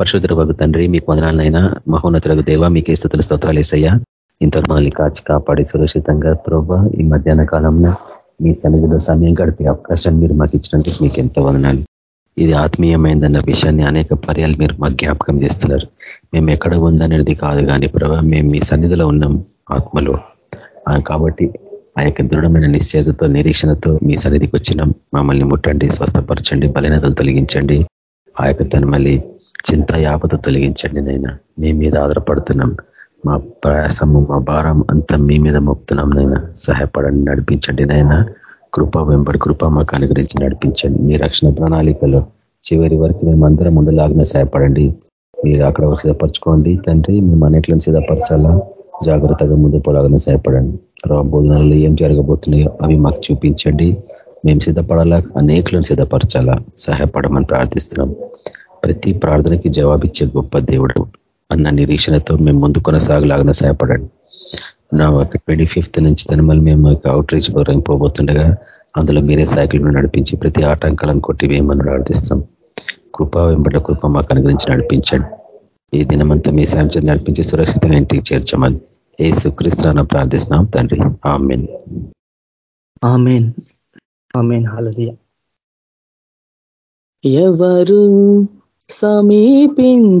పరిశుద్ధ తండ్రి మీకు వందనాలనైనా. మహోన్నతులకు దేవ మీకే స్థుతుల స్తోత్రాలు వేసయ్యా ఇంతవరకు మనల్ని కాచి కాపాడి సురక్షితంగా ప్రభా ఈ మధ్యాహ్న కాలంలో మీ సన్నిధిలో సమయం గడిపే అవకాశాన్ని మీరు మాకు ఇచ్చినందుకు మీకు ఎంతో వదనాలు. ఇది ఆత్మీయమైందన్న విషయాన్ని అనేక పర్యాలు మీరు మాకు జ్ఞాపకం చేస్తున్నారు. మేము ఎక్కడ ఉందనేది కాదు కానీ ప్రభా మేము మీ సన్నిధిలో ఉన్నాం ఆత్మలో. కాబట్టి ఆ యొక్క దృఢమైన నిశ్చేతతో నిరీక్షణతో మీ సన్నిధికి వచ్చినాం. మమ్మల్ని ముట్టండి స్వస్థపరచండి బలహీనతలు తొలగించండి. ఆ యొక్క తను మళ్ళీ చింత యాపత తొలగించండి నైనా మీ మీద ఆధారపడుతున్నాం. మా ప్రయాసము మా భారం అంతా మీ మీద మోపుతున్నాం నైనా సహాయపడండి నడిపించండి నైనా కృప వెంబడి కృప మాకు అనుగ్రహించి నడిపించండి. మీ రక్షణ ప్రణాళికలో చివరి వరకు మేము అందరం ఉండలాగిన సహాయపడండి. మీరు అక్కడ సిద్ధపరచుకోండి. తండ్రి మేము అన్నిట్లను సిద్ధపరచాలా? జాగ్రత్తగా ముందు పోలాగానే సహాయపడండి. బోధనలో ఏం జరగబోతున్నాయో అవి మాకు చూపించండి. మేము సిద్ధపడాలా? అనేకలను సిద్ధపరచాలా? సహాయపడమని ప్రార్థిస్తున్నాం. ప్రతి ప్రార్థనకి జవాబిచ్చే గొప్ప దేవుడు అన్న నిరీక్షణతో మేము ముందు కొనసాగలాగిన సహాయపడండి. నా ఒక ట్వంటీ ఫిఫ్త్ నుంచి తనమల్ మేము అవుట్ రీచ్ ప్రోగ్రామ్ పోబోతుండగా అందులో మీరే సైకిల్ నడిపించి ప్రతి ఆటంకాలను కొట్టి వేయమని ప్రార్థిస్తాం కృపా వెంబడ కృప మాకు అనుగ్రహించి నడిపించండి. ఈ దినమంతా మీ సాయం నడిపించి సురక్షితంగా ఇంటికి చేర్చమని ఏ సుక్రీస్తున్నా ప్రార్థిస్తున్నాం తండ్రి. ఆమెన్. ఆమెన్. ఆమెన్. ఎవరు సమీపించలేని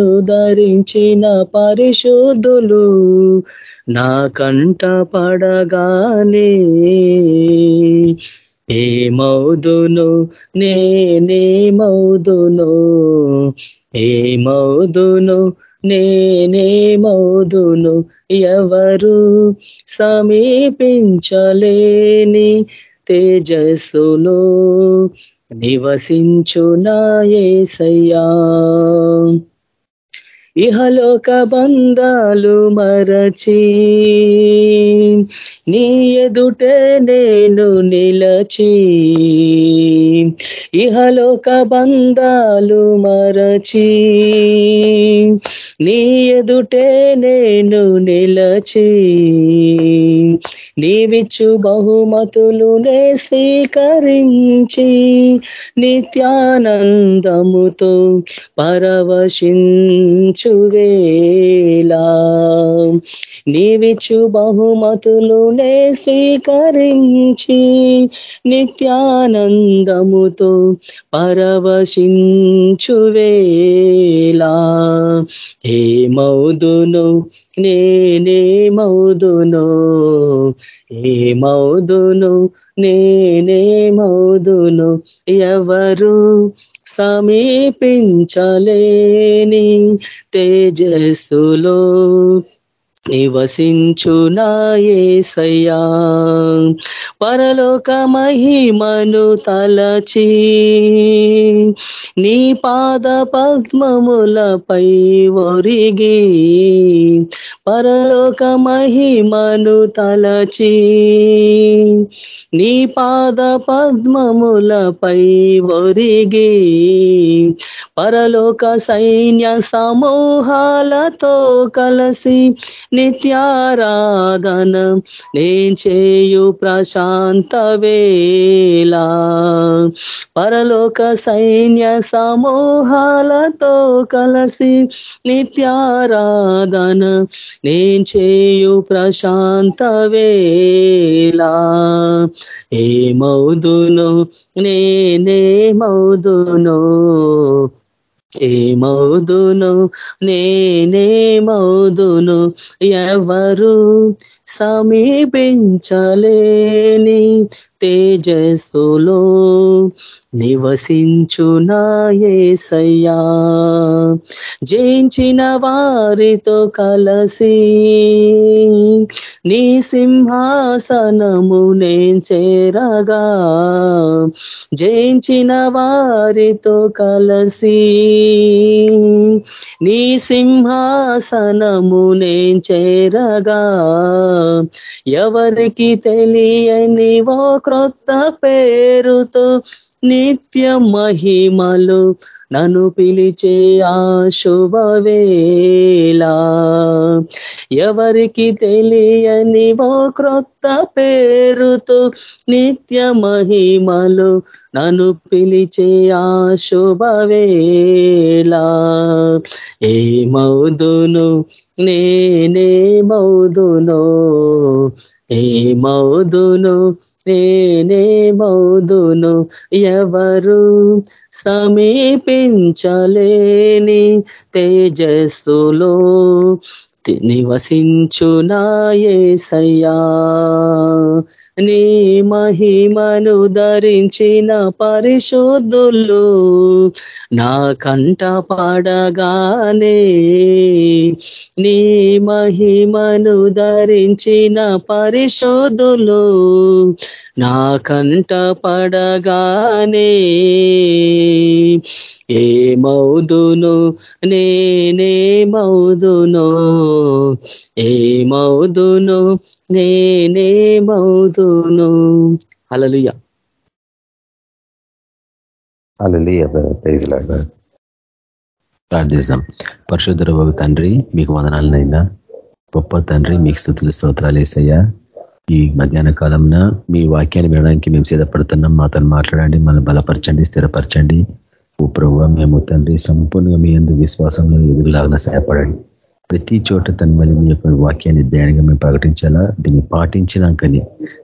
ధరించిన పరిశుద్ధులు నా కంట పడగానే ఏమౌదును నేనేమౌదును ఏమౌదును నేనేమౌదును ఎవరు సమీపించలేని తేజస్సులో నివసించునాయేసయ్యా ఇహలోక బంధాలు మరచి నీ ఎదుటే నేను నిలచి ఇహలోక బంధాలు మరచి నీ ఎదుటే నేను నిలచి నీవిచ్చు బహుమతులునే స్వీకరించి నిత్యానందముతో పరవశించువేలా నీవిచ్చు బహుమతులునే స్వీకరించి నిత్యానందముతో పరవశించువేలా ఏ మౌదును నేనే మౌదును ఏ మౌదును నేనే మౌదును ఎవరు సమీపించలేని తేజస్సులో నివసించునాయేసయ్యా పరలోక మహిమను తలచి నీ పాద పద్మములపై ఒరిగి పరలోక మహిమను తలచి నీ పాద పద్మములపై ఒరిగి పరలోక సైన్య సమూహాలతో కలసి నిత్యారాధన నేను చేయు ప్రశాంత వేళ. పరలోక సైన్య సమూహాలతో కలసి నిత్యారాధన నేను చేయు ప్రశాంత వేళ. ఏ మౌదును నేనే మౌదును ఏమౌదును నేనేమౌదును ఎవరు సమీపించలేని తేజస్సులో నివసించునాయేసయ్యా జయించిన వారితో కలసి నీ సింహాసనము నేను చేరగా. జయించిన వారితో కలసి నీ సింహాసనము నేను చేరగా. ఎవరికి తెలియని ఓ క్రొత్త పేరుతో నిత్య మహిమలు నన్ను పిలిచే ఆ శుభవేళ. ఎవరికి తెలియని ఓ క్రొత్త పేరుతో నిత్య మహిమలు నన్ను పిలిచే ఆ శుభవేలా ఏ మౌదును నేనే మౌదును ఏ మౌదును నేనే మౌదును ఎవరు సమీపించలేని తేజస్సులో నివసించునాయేసయ్యా నీ మహిమను ధరించిన పరిశుద్ధులు నా కంట పడగానే నీ మహిమను ధరించిన పరిశోధులు నా కంట పడగానే ఏ మౌదును నేనే మౌదును ఏ మౌదును నేనే మౌదును అలలుయ అలలియ ప్రైజ్ ప్రార్థిస్తాం పరశుధర బాబు తండ్రి మీకు వదనాలనైనా. గొప్ప తండ్రి మీకు స్థుతులు స్తోత్రాలు వేసయ్యా ఈ మధ్యాహ్న కాలంన మీ వాక్యాన్ని వినడానికి మేము సిద్ధపడుతున్నాం. మాతో మాట్లాడండి మళ్ళీ బలపరచండి స్థిరపరచండి. ఓ ప్రభు మేము తండ్రి సంపూర్ణంగా మీ ఎందుకు విశ్వాసంలో ఎదుగులాగా సహాయపడండి. ప్రతి చోట తన మళ్ళీ మీ యొక్క వాక్యాన్ని ధ్యానంగా మేము ప్రకటించాలా దీన్ని పాటించినాకని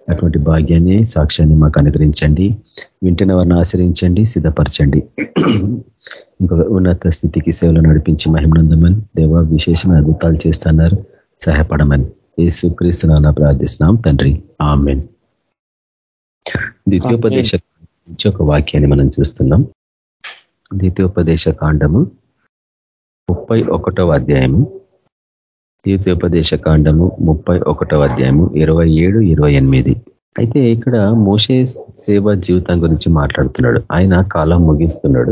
అటువంటి భాగ్యాన్ని సాక్ష్యాన్ని మాకు అనుగ్రహించండి. వింటున్న వారిని ఆశ్రయించండి సిద్ధపరచండి. ఇంకొక ఉన్నత స్థితికి సేవలు నడిపించి మహిమనందమని దేవ విశేషమైన అద్భుతాలు చేస్తున్నారు. సహాయపడమని యేసుక్రీస్తున్నా ప్రార్థిస్తున్నాం తండ్రి. ఆమెన్. ద్వితీయోపదేశ నుంచి ఒక వాక్యాన్ని మనం చూస్తున్నాం. ద్వితీయోపదేశ కాండము ముప్పై ఒకటవ అధ్యాయము. తీర్థోపదేశ కాండము ముప్పై ఒకటో అధ్యాయము ఇరవై ఏడు ఇరవై ఎనిమిది. అయితే ఇక్కడ మోసే సేవ జీవితం గురించి మాట్లాడుతున్నాడు. ఆయన కాలం ముగిస్తున్నాడు.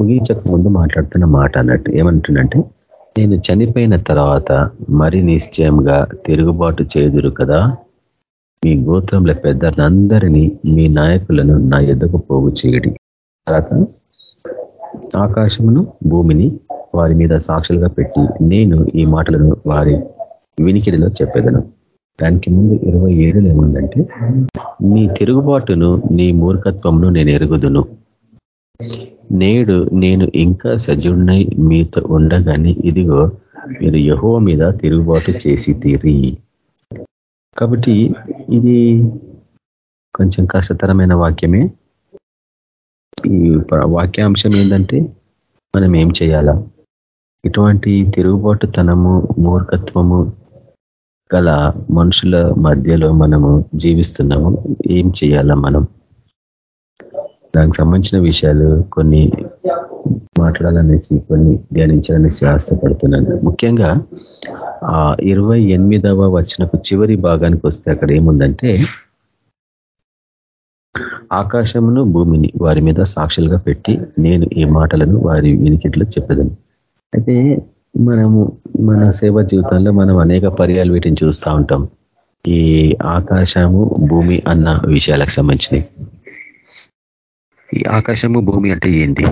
ముగించక ముందు మాట్లాడుతున్న మాట అన్నట్టు. ఏమంటుండంటే నేను చనిపోయిన తర్వాత మరి నిశ్చయంగా తిరుగుబాటు చేదురు కదా? మీ గోత్రంలో పెద్దలందరినీ మీ నాయకులను నా ఎద్దకు పోగు చేయడి. తర్వాత ఆకాశమును భూమిని వారి మీద సాక్షులుగా పెట్టి నేను ఈ మాటలను వారి వినికిడిలో చెప్పేదను. దానికి ముందు ఇరవై ఏడులో ఏముందంటే నీ తిరుగుబాటును నీ మూర్ఖత్వంను నేను ఎరుగుదును. నేడు నేను ఇంకా సజుడినై మీతో ఉండగానే ఇదిగో మీరు యహో మీద తిరుగుబాటు చేసి తీరి. కాబట్టి ఇది కొంచెం కష్టతరమైన వాక్యమే. వాక్యాంశం ఏంటంటే మనం ఏం చేయాలా? ఇటువంటి తిరుగుబాటుతనము మూర్ఖత్వము గల మనుషుల మధ్యలో మనము జీవిస్తున్నాము. ఏం చేయాలా మనం? దానికి సంబంధించిన విషయాలు కొన్ని మాట్లాడాలనేసి కొన్ని ధ్యానించాలనేసి ఆశపడుతున్నాను. ముఖ్యంగా ఆ ఇరవై ఎనిమిదవ వచనకు చివరి భాగానికి వస్తే అక్కడ ఏముందంటే ఆకాశమును భూమిని వారి మీద సాక్షులుగా పెట్టి నేను ఈ మాటలను వారి వినికిట్లో చెప్పేదాను. అయితే మనము మన సేవ జీవితంలో మనం అనేక పర్యాలు వీటిని చూస్తూ ఉంటాం. ఈ ఆకాశము భూమి అన్న విషయాలకు సంబంధించినవి. ఈ ఆకాశము భూమి అంటే ఏంది?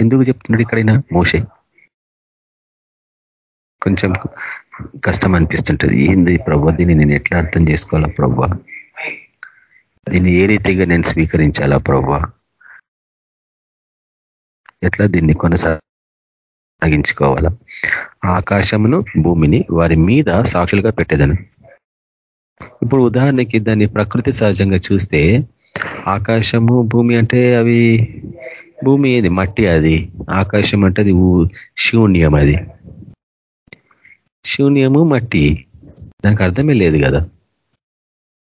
ఎందుకు చెప్తున్నాడు ఇక్కడైనా మోసే కొంచెం కష్టం అనిపిస్తుంటుంది. ఏంది ప్రభు దీన్ని నేను ఎట్లా అర్థం చేసుకోవాలా ప్రభు? దీన్ని ఏ రీతిగా నేను స్వీకరించాలా ప్రభు? ఎట్లా దీన్ని కొనసాగించుకోవాలా? ఆకాశమును భూమిని వారి మీద సాక్షులుగా పెట్టేదను ఇప్పుడు ఉదాహరణకి దాన్ని ప్రకృతి సహజంగా చూస్తే ఆకాశము భూమి అంటే అవి భూమి ఏది? మట్టి అది. ఆకాశం అంటే అది శూన్యం అది. శూన్యము మట్టి. దానికి అర్థమే లేదు కదా.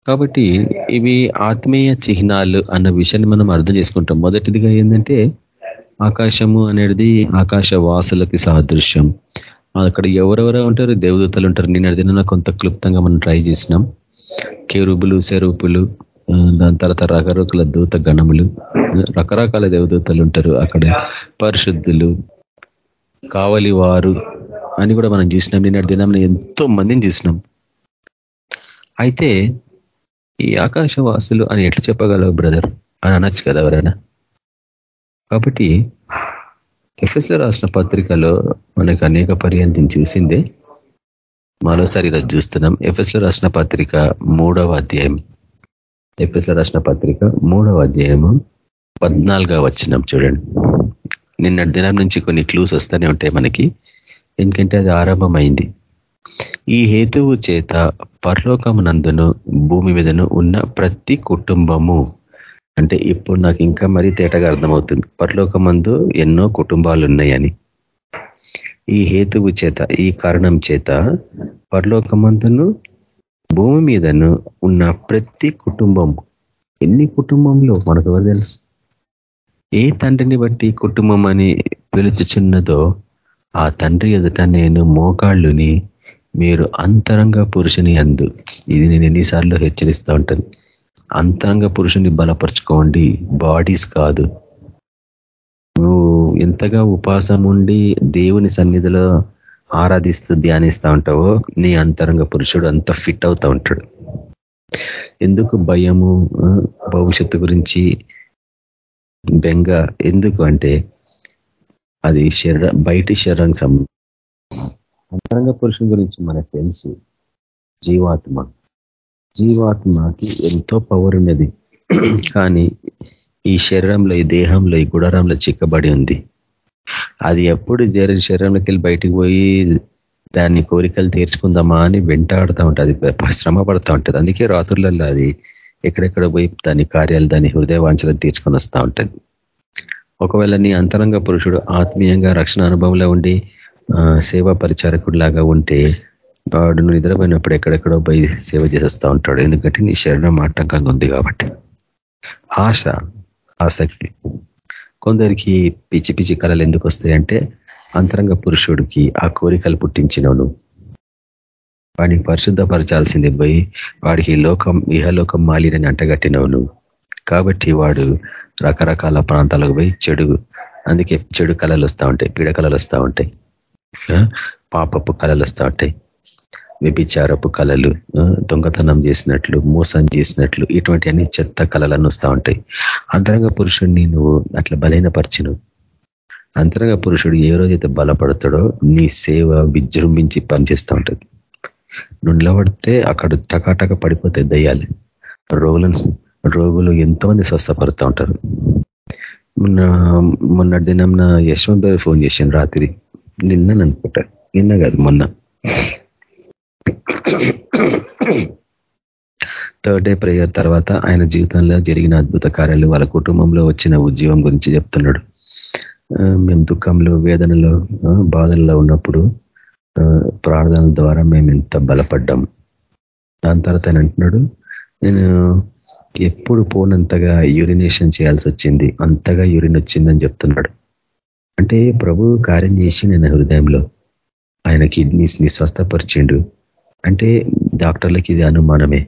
కాబట్టి ఇవి ఆత్మీయ చిహ్నాలు అన్న విషయాన్ని మనం అర్థం చేసుకుంటాం. మొదటిదిగా ఏంటంటే ఆకాశము అనేది ఆకాశ వాసులకి సాదృశ్యం. అక్కడ ఎవరెవరో ఉంటారు దేవదూతలు ఉంటారు. నేను అడిగిన కొంత క్లుప్తంగా మనం ట్రై చేసినాం. కేరుబులు సెరూపులు దాని తర్వాత రకరకాల దూత గణములు రకరకాల దేవదూతలు ఉంటారు. అక్కడ పరిశుద్ధులు కావలి వారు అని కూడా మనం చూసినాం. నిన్నటి దినం ఎంతో మందిని చూసినాం. అయితే ఈ ఆకాశవాసులు అని ఎట్లా చెప్పగలవు బ్రదర్? అని అనొచ్చు కదా ఎవరైనా? కాబట్టి ఎఫ్ఎస్లో రాసిన పత్రికలో మనకు అనేక పర్యంతం చూసిందే. మరోసారి ఈరోజు చూస్తున్నాం. ఎఫ్ఎస్లో రాసిన పత్రిక మూడవ అధ్యాయం. ఎఫ్ఎస్లో రాసిన పత్రిక మూడవ అధ్యాయము పద్నాలుగవ వచ్చినాం చూడండి. నిన్నటి దినం నుంచి కొన్ని క్లూస్ వస్తూనే ఉంటాయి మనకి. ఎందుకంటే అది ఆరంభమైంది. ఈ హేతువు చేత పరలోకమునందును భూమి మీదను ఉన్న ప్రతి కుటుంబము. అంటే ఇప్పుడు నాకు ఇంకా మరీ తేటగా అర్థమవుతుంది. పరలోకమందు ఎన్నో కుటుంబాలు ఉన్నాయని ఈ హేతువు చేత ఈ కారణం చేత పరలోకమందును భూమి మీదను ఉన్న ప్రతి కుటుంబం ఎన్ని కుటుంబంలో మనకు ఎవరు తెలుసు? ఏ తండ్రిని బట్టి కుటుంబం అని పిలుచుచున్నదో ఆ తండ్రి ఎదుట నేను మోకాళ్ళుని మీరు అంతరంగ పురుషుని అందు. ఇది నేను ఎన్నిసార్లు హెచ్చరిస్తూ ఉంటాను. అంతరంగ పురుషుని బలపరుచుకోండి. బాడీస్ కాదు. నువ్వు ఎంతగా ఉపాసం ఉండి దేవుని సన్నిధిలో ఆరాధిస్తూ ధ్యానిస్తూ ఉంటావో నీ అంతరంగ పురుషుడు అంత ఫిట్ అవుతా ఉంటాడు. ఎందుకు భయము భవిష్యత్తు గురించి బెంగ? ఎందుకు అంటే అది శరీర బయటి శరీరానికి సంబంధం అంతరంగ పురుషుని గురించి మనకు తెలుసు. జీవాత్మ. జీవాత్మకి ఎంతో పవర్ ఉన్నది. కానీ ఈ శరీరంలో ఈ దేహంలో ఈ గుడారంలో చిక్కబడి ఉంది. అది ఎప్పుడు జరిగిన శరీరంలోకి వెళ్ళి బయటికి పోయి దాన్ని కోరికలు తీర్చుకుందామా అని వెంటాడుతూ ఉంటుంది. శ్రమ పడుతూ ఉంటుంది. అందుకే రాత్రులలో అది ఎక్కడెక్కడ పోయి దాని కార్యాలు దాని హృదయ వాంఛలను తీర్చుకొని వస్తూ ఉంటుంది. ఒకవేళ నీ అంతరంగ పురుషుడు ఆత్మీయంగా రక్షణ అనుభవంలో ఉండి సేవా పరిచారకుడిలాగా ఉంటే వాడు నిద్రపోయినప్పుడు ఎక్కడెక్కడో పోయి సేవ చేసేస్తూ ఉంటాడు. ఎందుకంటే నీ శరీరం ఆటంకంగా ఉంది కాబట్టి. ఆశ ఆసక్తి. కొందరికి పిచ్చి పిచ్చి కళలు ఎందుకు వస్తాయంటే అంతరంగ పురుషుడికి ఆ కోరికలు పుట్టించినవును వాడిని పరిశుద్ధపరచాల్సింది పోయి వాడికి లోకం ఇహలోకం మాలినని అంటగట్టినవు నువ్వు కాబట్టి వాడు రకరకాల ప్రాంతాలకు పోయి చెడు అందుకే చెడు కళలు వస్తూ ఉంటాయి పీడ కళలు వస్తూ ఉంటాయి. పాపపు కళలు స్టార్ట్ ఉంటాయి వ్యభిచారపు కళలు దొంగతనం చేసినట్లు మోసం చేసినట్లు ఇటువంటి అన్ని చెత్త కళలను వస్తూ ఉంటాయి. అంతరంగ పురుషుడిని నువ్వు అట్లా బలహీనపరచును. అంతరంగ పురుషుడు ఏ రోజైతే బలపడతాడో నీ సేవ విజృంభించి పనిచేస్తూ ఉంటుంది. నువ్వు నిలబడితే అక్కడ టకాటక పడిపోతాయి దయ్యాలు. రోగులను రోగులు ఎంతోమంది స్వస్థపడుతూ ఉంటారు. మొన్న మొన్న దినం నా యశ్వంత్ ఫోన్ చేశాను రాత్రి. నిన్న అనుకుంటా నిన్న కాదు మొన్న. థర్డ్ డే ప్రేయర్ తర్వాత ఆయన జీవితంలో జరిగిన అద్భుత కార్యాలు వాళ్ళ కుటుంబంలో వచ్చిన ఉద్యమం గురించి చెప్తున్నాడు. మేము దుఃఖంలో వేదనలో బాధల్లో ఉన్నప్పుడు ప్రార్థనల ద్వారా మేము ఎంత బలపడ్డాం. దాని తర్వాత ఆయన అంటున్నాడు నేను ఎప్పుడు పోనంతగా యూరినేషన్ చేయాల్సి వచ్చింది అంతగా యూరిన్ వచ్చిందని చెప్తున్నాడు. అంటే ప్రభు కార్యం చేసి నేను హృదయంలో. ఆయన కిడ్నీస్ని స్వస్థపరిచిండు. అంటే డాక్టర్లకి ఇది అనుమానమే.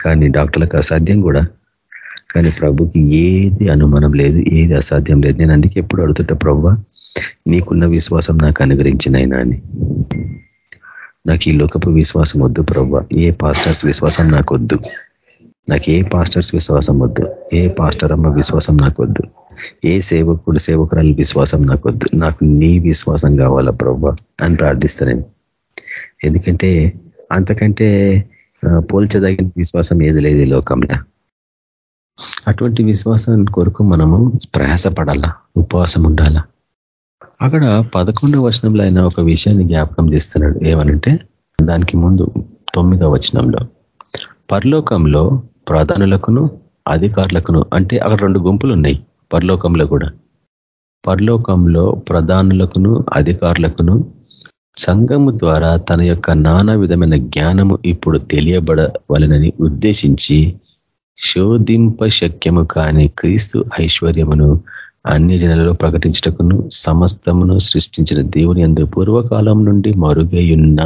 కానీ డాక్టర్లకు అసాధ్యం కూడా. కానీ ప్రభుకి ఏది అనుమానం లేదు ఏది అసాధ్యం లేదు. నేను అందుకే ఎప్పుడు అడుగుతుంటా ప్రభు నీకున్న విశ్వాసం నాకు అనుగ్రహించిన ఆయన అని. నాకు ఈ లోకపు విశ్వాసం వద్దు ప్రభు. ఏ పాస్టర్స్ విశ్వాసం నాకు వద్దు. నాకు ఏ పాస్టర్స్ విశ్వాసం వద్దు. ఏ పాస్టర్ అమ్మ విశ్వాసం నాకు వద్దు. ఏ సేవకుడు సేవకురాలు విశ్వాసం నాకు వద్దు. నాకు నీ విశ్వాసం కావాలా ప్రభు అని ప్రార్థిస్తాను నేను. ఎందుకంటే అంతకంటే పోల్చదగిన విశ్వాసం ఏది లేదు ఈ లోకంలో. అటువంటి విశ్వాసం కొరకు మనము ప్రయాసపడాలా ఉపవాసం ఉండాలా? అక్కడ పదకొండవ వచనంలో ఆయన ఒక విషయాన్ని జ్ఞాపకం చేస్తున్నాడు. ఏమనంటే దానికి ముందు తొమ్మిదవ వచనంలో పరలోకంలో ప్రధానులకును అధికారులకును అంటే అక్కడ రెండు గుంపులు ఉన్నాయి పరలోకంలో కూడా. పరలోకంలో ప్రధానులకును అధికారులకును సంఘము ద్వారా తన యొక్క నానా విధమైన జ్ఞానము ఇప్పుడు తెలియబడవలనని ఉద్దేశించి శోధింప శక్యము కాని క్రీస్తు ఐశ్వర్యమును అన్ని జనులలో ప్రకటించటకును సమస్తమును సృష్టించిన దేవుని అందు పూర్వకాలం నుండి మరుగయున్న.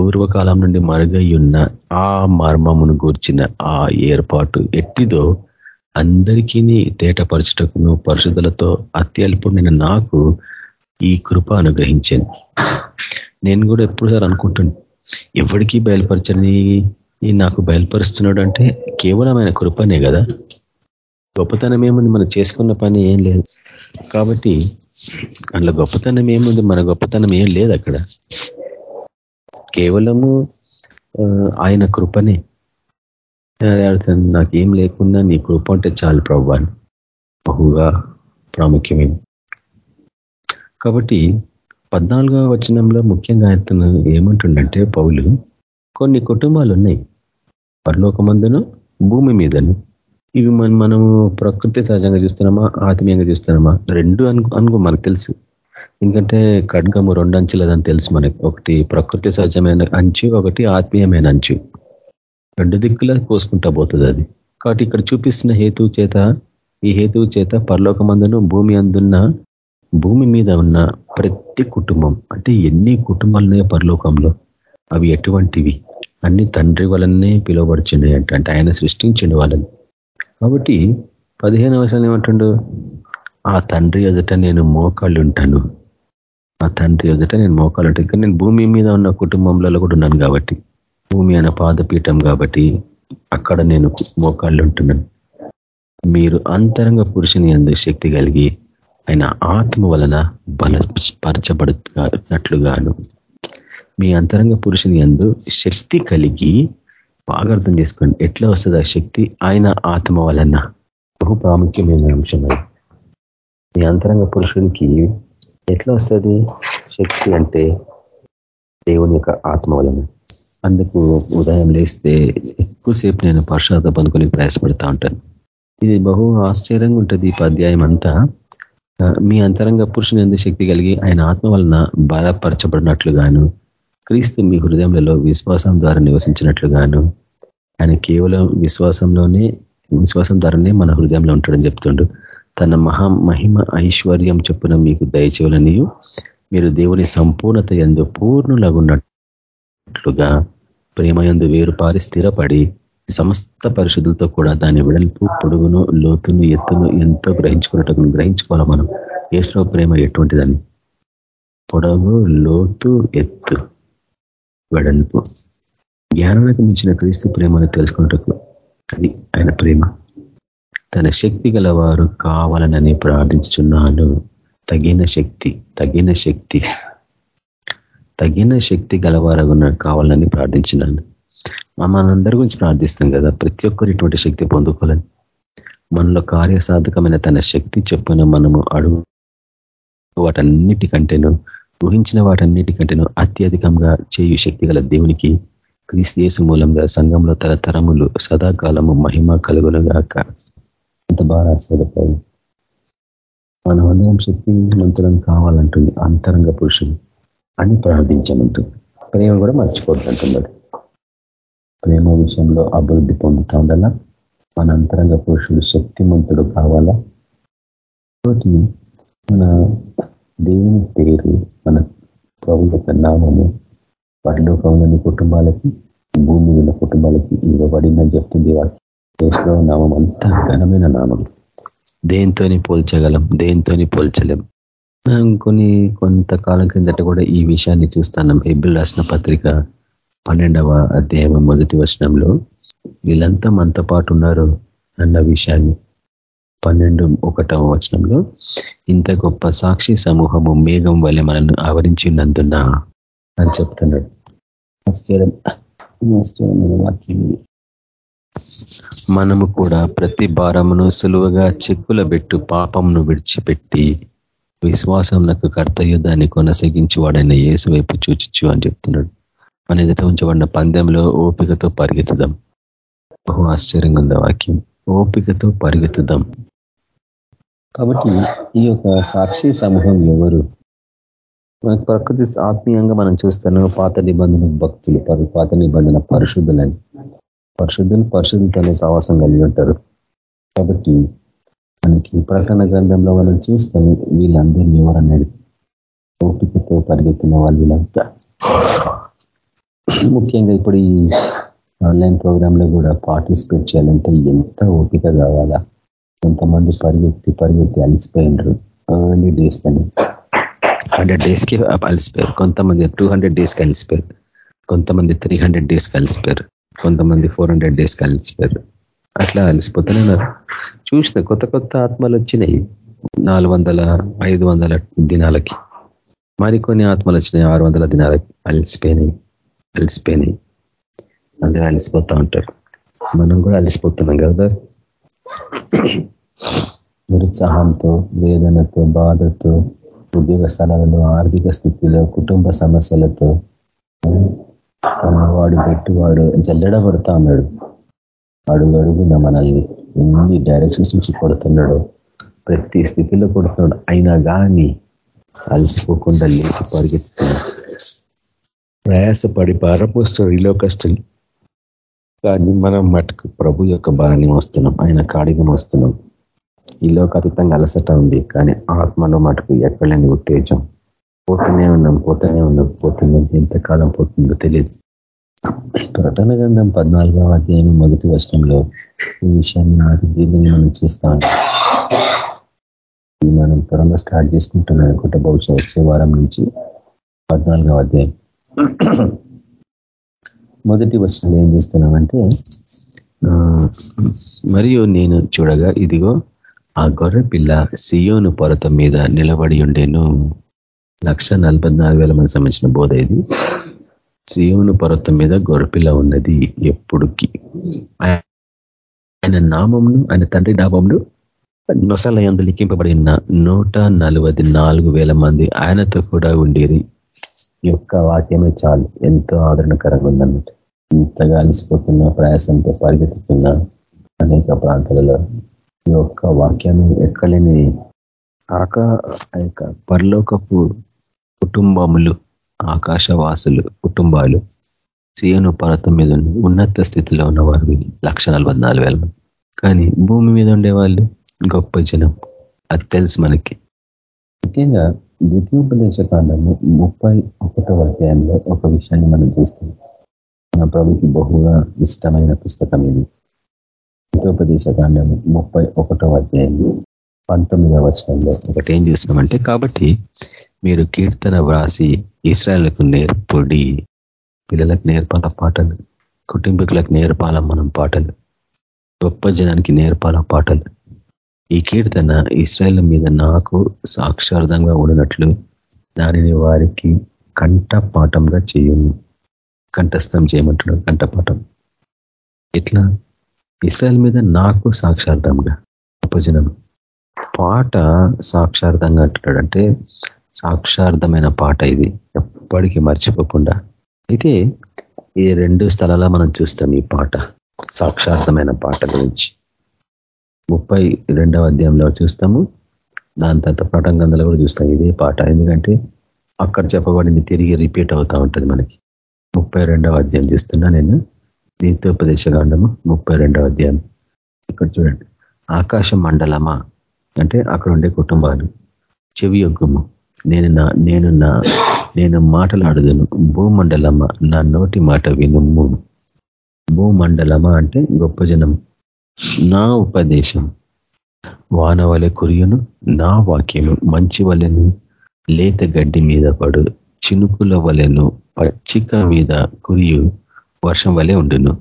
పూర్వకాలం నుండి మరుగయ్యున్న ఆ మర్మమును గూర్చిన ఆ ఏర్పాటు ఎట్టిదో అందరికీ తేటపరచుటకును పరిశుద్ధులతో అత్యల్పుడైన నాకు ఈ కృప అనుగ్రహించాను. నేను కూడా ఎప్పుడు సార్ అనుకుంటున్నాను ఎవరికి బయలుపరచని నాకు బయలుపరుస్తున్నాడు అంటే కేవలమైన కృపనే కదా గొప్పతనం ఏముంది మనం చేసుకున్న పని ఏం లేదు. కాబట్టి అందులో గొప్పతనం ఏముంది మన గొప్పతనం ఏం లేదు అక్కడ కేవలము ఆయన కృపనే. నాకేం లేకుండా నీ కృప అంటే చాలు ప్రభాని బహుగా ప్రాముఖ్యమైంది. కాబట్టి పద్నాలుగవ వచనంలో ముఖ్యంగా ఆయన ఏమంటుండంటే పౌలు కొన్ని కుటుంబాలు ఉన్నాయి పరలోకమందును భూమి మీదను. ఇవి మనం మనము ప్రకృతి సహజంగా చూస్తున్నామా ఆత్మీయంగా చూస్తున్నామా? రెండు అను అనుకో మనకు తెలుసు. ఎందుకంటే ఖడ్గము రెండు అంచులదని తెలుసు మనకి. ఒకటి ప్రకృతి సహజమైన అంచు ఒకటి ఆత్మీయమైన అంచు. రెండు దిక్కులా కోసుకుంటా పోతుంది అది. కాబట్టి ఇక్కడ చూపిస్తున్న హేతువు చేత ఈ హేతువు చేత పరలోకమందును భూమి అందున్న భూమి మీద ఉన్న ప్రతి కుటుంబం అంటే ఎన్ని కుటుంబాలున్నాయో పరలోకంలో అవి ఎటువంటివి? అన్ని తండ్రి వలనే పిలువబడుచున్నాయి అంటే ఆయన సృష్టించండి వాళ్ళని. కాబట్టి పదిహేను వర్షాలు ఏమంటుండు? ఆ తండ్రి ఎదుట నేను మోకాళ్ళు ఉంటాను ఆ తండ్రి ఎదుట నేను మోకాళ్ళు ఉంటాను కానీ నేను భూమి మీద ఉన్న కుటుంబంలో కూడా ఉన్నాను కాబట్టి భూమి అనే పాదపీఠం కాబట్టి అక్కడ నేను మోకాళ్ళు ఉంటున్నాను మీరు అంతరంగ పురుషుని అందు శక్తి కలిగి ఆయన ఆత్మ వలన బలపరచబడుతున్నట్లుగాను మీ అంతరంగ పురుషుని అందు శక్తి కలిగి బాగా అర్థం చేసుకోండి. ఎట్లా వస్తుంది ఆ శక్తి? ఆయన ఆత్మ వలన. బహు ప్రాముఖ్యమైన అంశం అది. మీ అంతరంగ పురుషునికి ఎట్లా వస్తుంది? శక్తి అంటే దేవుని యొక్క ఆత్మ వలన. అందుకు ఉదయం లేస్తే ఎక్కువసేపు నేను పరుషార్థ పొందుకొని ప్రయాసపడతా ఉంటాను. ఇది బహు ఆశ్చర్యంగా ఉంటుంది ఈ పద్యాయం అంతా. మీ అంతరంగ పురుషుని ఎందుకు శక్తి కలిగి ఆయన ఆత్మ వలన బలపరచబడినట్లుగాను క్రీస్తు మీ హృదయంలో విశ్వాసం ద్వారా నివసించినట్లుగాను ఆయన కేవలం విశ్వాసంలోనే విశ్వాసం ద్వారానే మన హృదయంలో ఉంటాడని చెప్తుండు. తన మహా మహిమ ఐశ్వర్యం చెప్పున మీకు దయచేయాలని మీరు దేవుని సంపూర్ణత ఎందు పూర్ణులగున్నట్లుగా ప్రేమయందు వేరుపారి స్థిరపడి సమస్త పరిశుద్ధులతో కూడా దాని వెడల్పు పొడుగును లోతును ఎత్తును ఎంతో గ్రహించుకున్నట్టు గ్రహించుకోవాలి మనం. ఏసులో ప్రేమ ఎటువంటిదని? పొడవు లోతు ఎత్తు వెడల్పు. జ్ఞానానికి మించిన క్రీస్తు ప్రేమను తెలుసుకున్నట్టు అది ఆయన ప్రేమ. తన శక్తి గలవారు కావాలనని ప్రార్థించున్నాను తగిన శక్తి తగిన శక్తి తగిన శక్తి గలవారగున కావాలని ప్రార్థించినాను మనందరి గురించి ప్రార్థిస్తాం కదా ప్రతి ఒక్కరు ఇటువంటి శక్తి పొందుకోవాలని. మనలో కార్యసాధకమైన తన శక్తి చెప్పున మనము అడుగు వాటన్నిటికంటేను ఊహించిన వాటన్నిటికంటేను అత్యధికంగా చేయు శక్తి గల దేవునికి క్రీస్తు మూలంగా సంఘంలో తరతరములు సదాకాలము మహిమ కలుగునుగాక. అంత బాగా రాశాడు మనం అందరం శక్తి మంతులం కావాలంటుంది అంతరంగ పురుషుడు. అని ప్రార్థించమంటుంది. ప్రేమ కూడా మర్చిపోద్దంటున్నాడు ప్రేమ విషయంలో అభివృద్ధి పొందుతా ఉండాలా మన అంతరంగ పురుషుడు శక్తిమంతుడు కావాలా? కాబట్టి మన దేవుని పేరు మన ప్రభు యొక్క నామము పరలోకంలోని కుటుంబాలకి భూమి ఉన్న కుటుంబాలకి ఇవ్వబడిందని చెప్తుంది వాక్యం. నామం అంత ఘనమైన నామం. దేంతోని పోల్చగలం దేంతోని పోల్చలేం. మనం కొన్ని కొంతకాలం కిందట కూడా ఈ విషయాన్ని చూస్తున్నాం. హెబ్బిల్ రాసిన పత్రిక పన్నెండవ అధ్యాయం మొదటి వచనంలో వీళ్ళంతా మనతో పాటు ఉన్నారు అన్న విషయాన్ని పన్నెండు ఒకటవ వచనంలో ఇంత గొప్ప సాక్షి సమూహము మేఘం వల్ల మనల్ని ఆవరించినందున అని చెప్తున్నాడు. ఆశ్చర్యం. ఆశ్చర్యమైన వాక్యం మనము కూడా ప్రతి భారమును సులువుగా చెక్కుల పెట్టు పాపంను విడిచిపెట్టి విశ్వాసంలకు కర్తయుద్ధాన్ని కొనసాగించి వాడైన ఏసు వైపు చూచిచ్చు అని చెప్తున్నాడు. మన ఎదుట ఉంచబడిన పందెంలో ఓపికతో పరిగెత్తుదాం. బహు ఆశ్చర్యంగా ఉంది వాక్యం. ఓపికతో పరిగెత్తుదాం. కాబట్టి ఈ యొక్క సాక్షి సమూహం ఎవరు? మనకు ప్రకృతి ఆత్మీయంగా మనం చూస్తాను పాత నిబంధన భక్తులు పాత నిబంధన పరిశుద్ధులని. పరిశుద్ధులు పరిశుద్ధులతోనే సహవాసం కలిగి ఉంటారు. కాబట్టి మనకి ప్రకటన గ్రంథంలో మనం చూస్తాం వీళ్ళందరినీ ఎవరన్నాడు ఓపికతో పరిగెత్తిన వాళ్ళు వీళ్ళంతా. ముఖ్యంగా ఇప్పుడు ఈ ఆన్లైన్ ప్రోగ్రాంలో కూడా పార్టిసిపేట్ చేయాలంటే ఎంత ఓపిక కావాలా? కొంతమంది పరిగెత్తి పరిగెత్తి అలసిపోయినారు. ఎర్లీ డేస్ కానీ హండ్రెడ్ డేస్కి అలసిపోయారు. కొంతమంది టూ హండ్రెడ్ డేస్కి అలసిపోయారు. కొంతమంది త్రీ హండ్రెడ్ డేస్కి అలసిపోయారు. కొంతమంది ఫోర్ హండ్రెడ్ డేస్కి అలసిపోయారు. అట్లా అలసిపోతూనే ఉన్నారు. చూసిన కొత్త కొత్త ఆత్మలు వచ్చినాయి. నాలుగు వందల ఐదు వందల దినాలకి. మరికొన్ని ఆత్మలు వచ్చినాయి. ఆరు వందల దినాలకి. అలసిపోయినాయి. అలసిపోయినాయి. అందరూ అలసిపోతూ ఉంటారు. మనం కూడా అలసిపోతున్నాం కదా నిరుత్సాహంతో వేదనతో బాధతో ఉద్యోగ స్థలాలలో ఆర్థిక స్థితిలో కుటుంబ సమస్యలతో వాడు పెట్టి వాడు జల్లెడబడతా ఉన్నాడు అడుగు అడుగున మనల్ని ఎన్ని డైరెక్షన్స్ నుంచి కొడుతున్నాడు ప్రతి స్థితిలో కొడుతున్నాడు. అయినా కానీ అలసిపోకుండా లేచి పరిగెత్తుతున్నాడు ప్రయాసపడి పారపోస్తాడు ఈ లోకస్తులు. కానీ మనం మటుకు ప్రభు యొక్క భారాన్ని వస్తున్నాం. ఆయన కాడిగా వస్తున్నాం. ఈ లోకాతీతంగా అలసట ఉంది. కానీ ఆత్మలో మటుకు ఎక్కడలేని ఉత్తేజం. పోతూనే ఉన్నాం పోతూనే ఉన్నాం పోతున్నాం ఎంతకాలం పోతుందో తెలియదు ప్రకటన గ్రంథం పద్నాలుగవ అధ్యాయం మొదటి వర్షంలో ఈ విషయాన్ని నాకు దీర్ఘంగా మనం చూస్తా ఉంటాం మనం త్వరలో స్టార్ట్ చేసుకుంటున్నాం. అనుకుంటే బహుశా వచ్చే వారం నుంచి పద్నాలుగవ అధ్యాయం. మొదటి వర్షంలో ఏం చేస్తున్నామంటే మరియు నేను చూడగా ఇదిగో ఆ గొర్రె పిల్ల సియోను పొరత మీద నిలబడి ఉండేను. లక్ష మంది సంబంధించిన బోధ ఇది. సియోను పర్వతం మీద గొర్రెపిల్ల ఉన్నది ఎప్పుడుకి? ఆయన నామంను ఆయన తండ్రి నామంను నొసలయందు లిఖింపబడిన నూట నలభై నాలుగు వేల మంది ఆయనతో కూడా ఉండేరి. యొక్క వాక్యమే చాలు. ఎంతో ఆదరణకరంగా ఉందన్నట్టు ఇంతగా అలసిపోతున్న ప్రయాసంతో పరిగెత్తుతున్న అనేక ప్రాంతాలలో ఈ యొక్క వాక్యాన్ని ఎక్కలేని ఆక యొక్క పరలోకపు కుటుంబములు ఆకాశవాసులు కుటుంబాలు సీయను పర్వతం మీద ఉన్నత స్థితిలో ఉన్నవారు లక్ష కానీ భూమి మీద ఉండేవాళ్ళు గొప్ప జనం. అది తెలుసు మనకి. ముఖ్యంగా ద్వితీయోపదేశ కాండము ముప్పై ఒకటో అధ్యాయంలో ఒక విషయాన్ని మనం చూస్తాం. మన ప్రభుకి బహుగా ఇష్టమైన పుస్తకం ఇది. ద్వితీయోపదేశ కాండము ముప్పై ఒకటో అధ్యాయం. పంతొమ్మిదవ వచనంలో. ఒకటి ఏం చేసినామంటే కాబట్టి మీరు కీర్తన వ్రాసి ఇస్రాయల్కు నేర్పుడి. పిల్లలకు నేర్పాల పాటలు కుటుంబీకులకు నేర్పాల మనం పాటలు గొప్ప జనానికి నేర్పాల పాటలు. ఈ కీర్తన ఇస్రాయల్ మీద నాకు సాక్షార్థంగా ఉండినట్లు దానిని వారికి కంఠపాఠంగా చేయము. కంఠస్థం చేయమంటాడు కంఠపాఠం. ఇట్లా ఇస్రాయల్ మీద నాకు సాక్షార్థంగా ఉపజనం పాట సాక్షార్థంగా అంటున్నాడు అంటే సాక్షార్థమైన పాట ఇది. ఎప్పటికీ మర్చిపోకుండా. అయితే ఈ రెండు స్థలాల్లో మనం చూస్తాం ఈ పాట. సాక్షార్థమైన పాట గురించి. ముప్పై రెండవ అధ్యాయంలో చూస్తాము. దాని తర్వాత ప్రటంగంలో కూడా చూస్తాం ఇదే పాట. ఎందుకంటే అక్కడ చెప్పబడింది తిరిగి రిపీట్ అవుతా ఉంటుంది మనకి. ముప్పై రెండవ అధ్యాయం చూస్తున్నా నేను. దీంతోపదేశకాండము ముప్పై రెండవ అధ్యాయం. ఇక్కడ చూడండి. ఆకాశ మండలమా? అంటే అక్కడ ఉండే కుటుంబాలు. చెవి యొగ్గము నేను నా నేను నా నేను మాటలాడుదును. భూమండలమా నా నోటి మాట వినుము. భూమండలమా అంటే గొప్ప జనం నా ఉపదేశం. వాన వలె కురియును నా వాక్యము మంచి వలెను లేత గడ్డి మీద పడు చినుకుల వలెను పచ్చిక మీద కురియు వర్షం వలె ఉండును.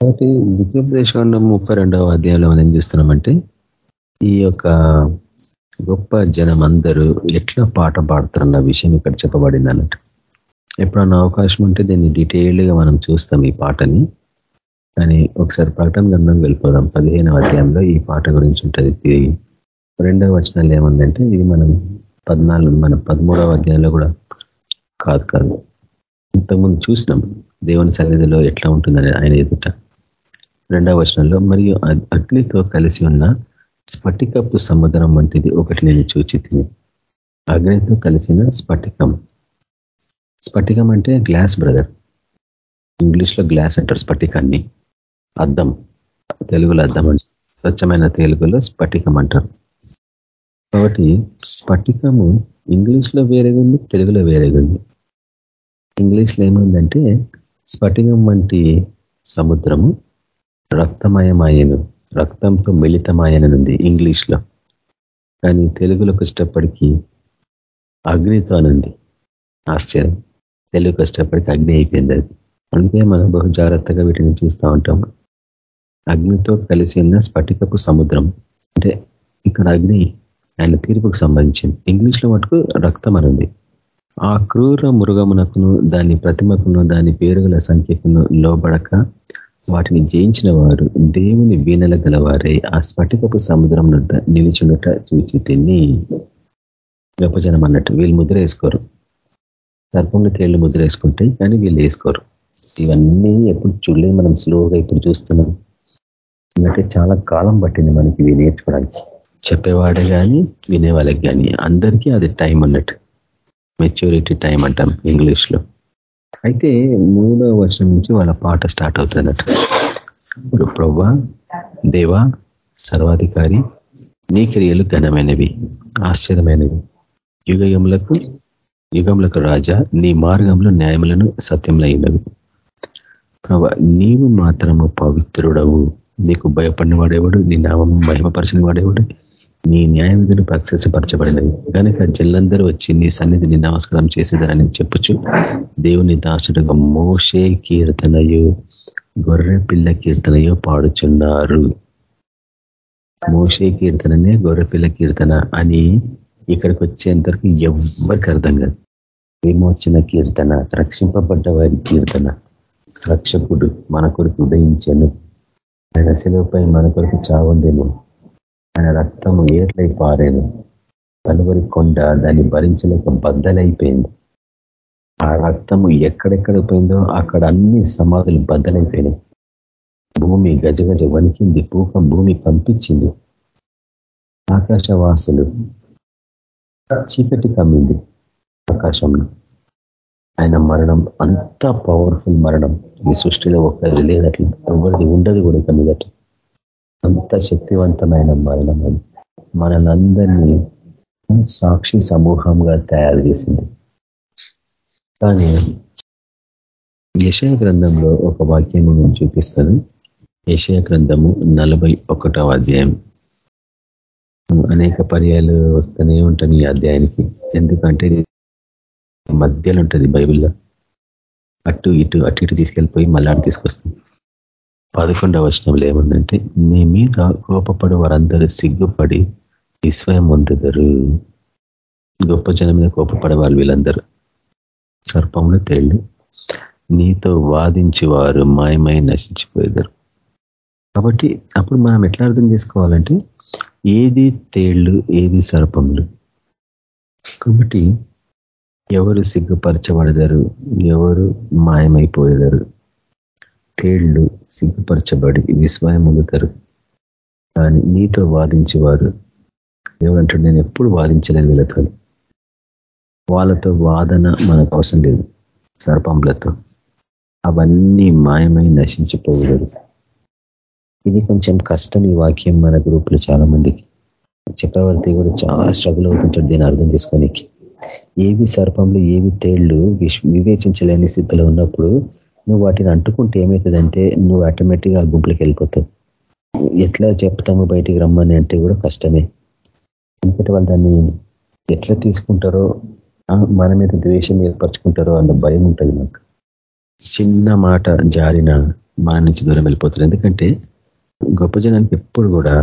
కాబట్టి ద్వితీయోపదేశం ముప్పై రెండవ అధ్యాయంలో మనం ఏం చూస్తున్నామంటే ఈ యొక్క గొప్ప జనం అందరూ ఎట్లా పాట పాడుతున్న విషయం ఇక్కడ చెప్పబడింది అన్నట్టు. ఎప్పుడన్నా అవకాశం ఉంటే దీన్ని డీటెయిల్డ్గా మనం చూస్తాం ఈ పాటని. కానీ ఒకసారి ప్రకటన గ్రంథం వెళ్ళిపోదాం. పదిహేనవ అధ్యాయంలో ఈ పాట గురించి ఉంటుంది. రెండవ వచనాలు ఏముందంటే ఇది మనం పద్నాలుగు మన పదమూడవ అధ్యాయంలో కూడా కాదు కాదు. ఇంతకుముందు చూసినాం దేవుని సన్నిధిలో ఎట్లా ఉంటుందని ఆయన ఎదుట. రెండవ వచనంలో మరియు అగ్నితో కలిసి ఉన్న స్ఫటికపు సముద్రం వంటిది ఒకటి నేను చూచి తిని అగ్నితో కలిసిన స్ఫటికం. స్ఫటికం అంటే గ్లాస్ బ్రదర్. ఇంగ్లీష్లో గ్లాస్ అంటారు స్ఫటికాన్ని. అద్దం. తెలుగులో అద్దం అంటే స్వచ్ఛమైన తెలుగులో స్ఫటికం అంటారు. కాబట్టి స్ఫటికము ఇంగ్లీష్లో వేరేగా ఉంది తెలుగులో వేరేగా ఉంది. ఇంగ్లీష్లో ఏముందంటే స్ఫటికం వంటి సముద్రము రక్తమయమయ్యను రక్తంతో మిళితమాయననుంది ఇంగ్లీష్లో. కానీ తెలుగులోకి వచ్చేటప్పటికీ అగ్నితో అనుంది ఆశ్చర్యం. తెలుగుకి వచ్చేటప్పటికి అగ్ని అయిపోయింది అది. అందుకే మనం బహు జాగ్రత్తగా వీటిని చూస్తూ ఉంటాం. అగ్నితో కలిసి ఉన్న స్ఫటికపు సముద్రం. అంటే ఇక్కడ అగ్ని ఆయన తీర్పుకు సంబంధించింది. ఇంగ్లీష్లో మటుకు రక్తం అనుంది. ఆ క్రూర మృగమునకును దాని ప్రతిమకును దాని పేరుగుల సంఖ్యకును లోబడక వాటిని జయించిన వారు దేవుని వీణల గలవారే. ఆ స్ఫటికపు సముద్రం నద్ద నిలిచుండట చూచి తిని గొప్ప జనం అన్నట్టు వీళ్ళు ముద్ర వేసుకోరు. సర్పంలో తేళ్ళు ముద్ర వేసుకుంటాయి కానీ వీళ్ళు వేసుకోరు. ఇవన్నీ ఎప్పుడు చూడలేదు మనం స్లోగా ఇప్పుడు చూస్తున్నాం. ఎందుకంటే చాలా కాలం పట్టింది మనకి ఇవి నేర్చుకోవడానికి. చెప్పేవాడే కానీ వినేవాళ్ళకి కానీ అందరికీ అది టైం అన్నట్టు. మెచ్యూరిటీ టైం అంటాం ఇంగ్లీష్లో. అయితే మూడో వర్షం నుంచి వాళ్ళ పాట స్టార్ట్ అవుతున్నట్టు ఇప్పుడు ప్రభా దేవ సర్వాధికారి నీ క్రియలు ఘనమైనవి ఆశ్చర్యమైనవి. యుగయములకు యుగములకు రాజా నీ మార్గంలో న్యాయములను సత్యములైనవి. ప్రభా నీవు మాత్రము పవిత్రుడవు. నీకు భయపడిన వాడేవాడు నీ నామం మహిమపరిచిన వాడేవాడు నీ న్యాయ విధులు ప్రక్షపరచబడినవి కనుక జల్లందరూ వచ్చి నీ సన్నిధిని నమస్కారం చేసేదారని చెప్పుచు దేవుని దాసుడుగా మోషే కీర్తనయు గొర్రె పిల్ల కీర్తనయో పాడుచున్నారు. మోషే కీర్తననే గొర్రెపిల్ల కీర్తన అని ఇక్కడికి వచ్చేంతవరకు ఎవరికి అర్థం కాదు. విమోచన కీర్తన రక్షింపబడ్డ వారి కీర్తన రక్షకుడు మన కొరకు ఉదయించను. ఆయన శిలువపై మన కొరకు చావుందేను. ఆయన రక్తము ఏట్లై పారేను. కలువరి కొండ దాన్ని భరించలేక బద్దలైపోయింది. ఆ రక్తము ఎక్కడెక్కడ పోయిందో అక్కడ అన్ని సమాధులు బద్దలైపోయినాయి. భూమి గజగజ వణికింది భూకం భూమి కంపించింది. ఆకాశవాసులు చీకటి కమ్మింది ఆకాశంలో. ఆయన మరణం అంత పవర్ఫుల్ మరణం. ఈ సృష్టిలో ఒక్కరిది లేదట్లు ఎవరిది ఉండదు కూడా ఇక మీదట. అంత శక్తివంతమైన మరణం అది. మనలందరినీ సాక్షి సమూహంగా తయారు చేసింది. కానీ యశయ గ్రంథంలో ఒక వాక్యాన్ని నేను చూపిస్తాను. యశయ గ్రంథము నలభై ఒకటవ అధ్యాయం. అనేక పర్యాలు వస్తూనే ఉంటాం ఈ అధ్యాయానికి. ఎందుకంటే మధ్యలో ఉంటుంది బైబిల్లో. అటు ఇటు అటు ఇటు తీసుకెళ్ళిపోయి మళ్ళీ అటు తీసుకొస్తుంది. పదకొండవ వచనంలో ఏముందంటే నీ మీద కోపపడి వారందరూ సిగ్గుపడి విస్వయం పొందుదరు గొప్ప జనం మీద కోపపడే వాళ్ళు వీళ్ళందరూ. సర్పంలో తేళ్ళు. నీతో వాదించి వారు మాయమై నశించిపోయేదారు. కాబట్టి అప్పుడు మనం ఎట్లా అర్థం చేసుకోవాలంటే ఏది తేళ్ళు ఏది సర్పములు. కాబట్టి ఎవరు సిగ్గుపరచబడదారు ఎవరు మాయమైపోయేదారు తేళ్ళు సిగ్గుపరచబడి విస్మయం కానీ నీతో వాదించేవారు ఏమంటాడు నేను ఎప్పుడు వాదించలేను వీళ్ళతో. వాళ్ళతో వాదన మనకు అవసరం లేదు సర్పంలతో. అవన్నీ మాయమై నశించిపోగలరు ఇది కొంచెం కష్టం ఈ వాక్యం మన గ్రూప్లో చాలా మందికి చక్రవర్తి కూడా చాలా స్ట్రగుల్ అవుతుంటాడు దీన్ని అర్థం చేసుకోనికి. ఏవి సర్పంలు ఏవి తేళ్ళు వివేచించలేని స్థితిలో ఉన్నప్పుడు నువ్వు వాటిని అంటుకుంటే ఏమవుతుందంటే నువ్వు ఆటోమేటిక్గా ఆ గుంపులకు వెళ్ళిపోతావు. ఎట్లా చెప్తాము బయటికి రమ్మని అంటే కూడా కష్టమే. ఎందుకంటే వాళ్ళు దాన్ని ఎట్లా తీసుకుంటారో మన మీద ద్వేషం ఏర్పరచుకుంటారో అన్న భయం ఉంటుంది నాకు. చిన్న మాట జారిన మా నుంచి దూరం వెళ్ళిపోతారు. ఎందుకంటే గొప్ప జనానికి ఎప్పుడు కూడా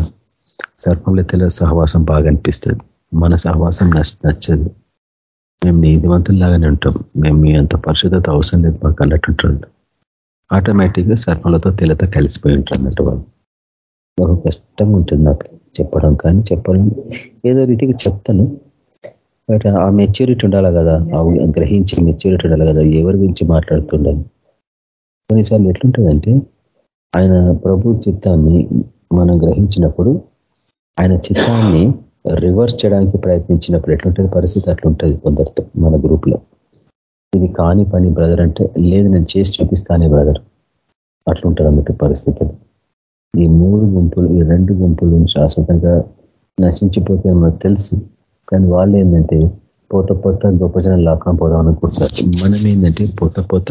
సర్పంలెత్తలో సహవాసం బాగా అనిపిస్తుంది. మన సహవాసం నచ్చదు. మేము నీతివంతుల్లాగానే ఉంటాం. మేము మీ అంత పరిశుద్ధత అవసరం లేదు మాకు అన్నట్టుంటారు ఆటోమేటిక్గా సర్పంలతో తెలతో కలిసిపోయి ఉంటారు అన్నట్టు వాళ్ళు. బహు కష్టం ఉంటుంది నాకు చెప్పడం కానీ చెప్పడం ఏదో రీతిగా చెప్తాను. బట్ ఆ మెచ్యూరిటీ ఉండాలి కదా గ్రహించి మెచ్యూరిటీ ఉండాలి కదా ఎవరి గురించి మాట్లాడుతుండాలి కొన్నిసార్లు ఎట్లుంటుందంటే ఆయన ప్రభు చిత్తాన్ని మనం గ్రహించినప్పుడు ఆయన చిత్తాన్ని రివర్స్ చేయడానికి ప్రయత్నించినప్పుడు ఎట్లుంటుంది పరిస్థితి? అట్లుంటుంది కొందరితో మన గ్రూప్లో ఇది కాని పని బ్రదర్ అంటే లేదు నేను చేసి చూపిస్తానే బ్రదర్. అట్లుంటారు అన్నట్టు పరిస్థితులు ఈ మూడు గుంపులు ఈ రెండు గుంపులు శాశ్వతంగా నశించిపోతే మనకు తెలుసు. కానీ వాళ్ళు ఏంటంటే పోత పోత గొప్ప జనం లాక్కొని అనుకుంటున్నారు. మనం ఏంటంటే పోత పోత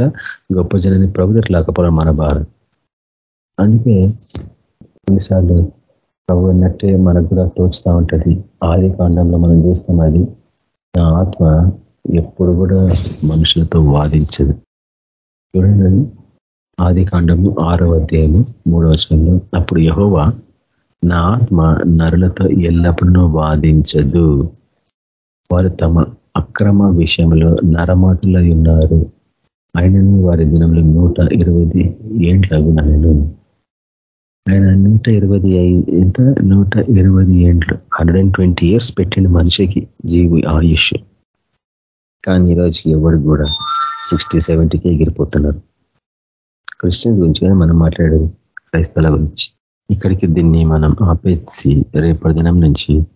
గొప్ప జనాన్ని ప్రభు లాక్కపోవడం మన భారం. అందుకే కొన్నిసార్లు ప్రభు అన్నట్టే మనకు కూడా తోచుతూ ఉంటుంది. ఆది కాండంలో మనం చూస్తాం అది. నా ఆత్మ ఎప్పుడు కూడా మనుషులతో వాదించదు. చూడండి. ఆది కాండము ఆరవ అధ్యాయము మూడో వచనంలో అప్పుడు యహోవా నా ఆత్మ నరులతో ఎల్లప్పుడూ వాదించదు. వారు తమ అక్రమ విషయంలో నరమాతులై ఉన్నారు. ఆయనను వారి దినంలో నూట ఇరవై ఏండ్లు నేను ఆయన నూట ఇరవై ఎంత? నూట ఇరవై ఏండ్లు. హండ్రెడ్ అండ్ ట్వంటీ ఇయర్స్ పెట్టిన మనిషికి జీవి ఆయుష్. కానీ ఈరోజుకి ఎవరికి కూడా సిక్స్టీ సెవెంటీకి ఎగిరిపోతున్నారు. క్రిస్టియన్స్ గురించి కానీ మనం మాట్లాడేది? క్రైస్తల గురించి. ఇక్కడికి దీన్ని మనం ఆపేసి రేపటి దినం నుంచి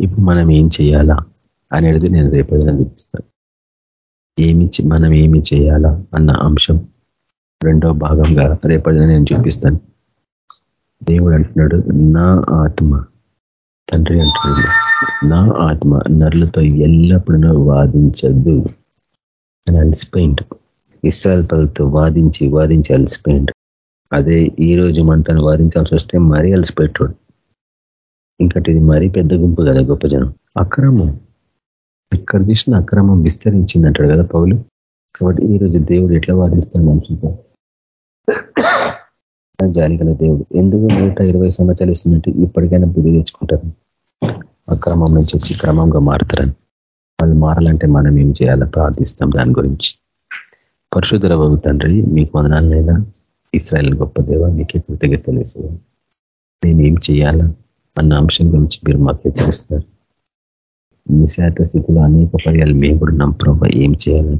ఇప్పుడు మనం ఏం చేయాలా అనేది నేను రేపటి దినం చూపిస్తాను. ఏమి మనం ఏమి చేయాలా అన్న అంశం రెండో భాగంగా రేపటి దినం నేను చూపిస్తాను. దేవుడు అంటున్నాడు నా ఆత్మ తండ్రి అంటున్నాడు నా ఆత్మ నరులతో ఎల్లప్పుడూ వాదించద్దు అని అలసిపోయిండు. ఇస్రాయల్ పదలతో వాదించి వాదించి అలసిపోయిండు. అదే ఈ రోజు మంటను వాదించాల్సి వస్తే మరీ అలసిపెట్టాడు ఇంకటి ఇది మరీ పెద్ద గుంపు కదా గొప్ప జనం. అక్రమం. ఇక్కడ చూసిన అక్రమం విస్తరించింది అంటాడు కదా పౌలు. కాబట్టి ఈ రోజు దేవుడు ఎట్లా వాదిస్తాడు మనుషులతో? జాలిగల దేవుడు. ఎందుకు నూట ఇరవై సంవత్సరాలు ఇస్తున్నట్టు ఇప్పటికైనా బుద్ధి తెచ్చుకుంటారు? అక్రమం నుంచి వచ్చి క్రమంగా మారుతారని. వాళ్ళు మారాలంటే మనం ఏం చేయాలో ప్రార్థిస్తాం దాని గురించి. పరశుధర బాబు తండ్రి మీకు వదనాలైనా. ఇస్రాయల్ గొప్ప దేవ మీకే కృతజ్ఞత తెలుసు ఏం చేయాలా? అన్న అంశం గురించి మీరు మాకు హెచ్చరిస్తారు నిశాత స్థితిలో అనేక పర్యాలు మేము కూడా నమ్మ ఏం చేయాలని?